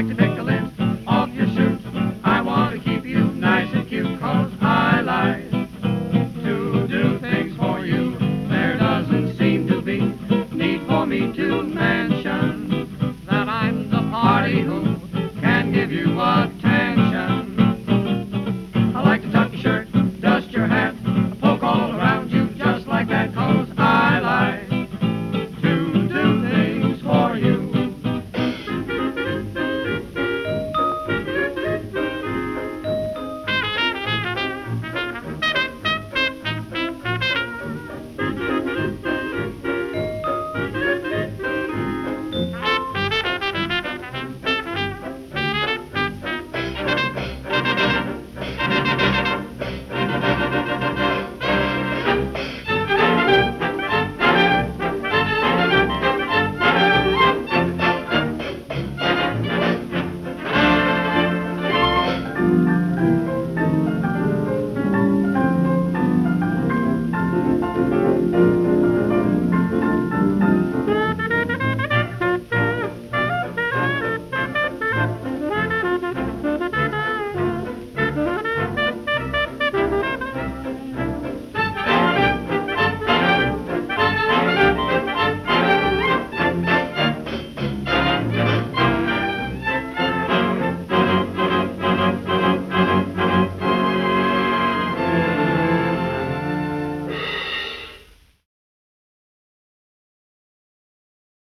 like the tickling off your shirt. I want to keep you nice and cute, cause I like to do things for you. There doesn't seem to be need for me to mention.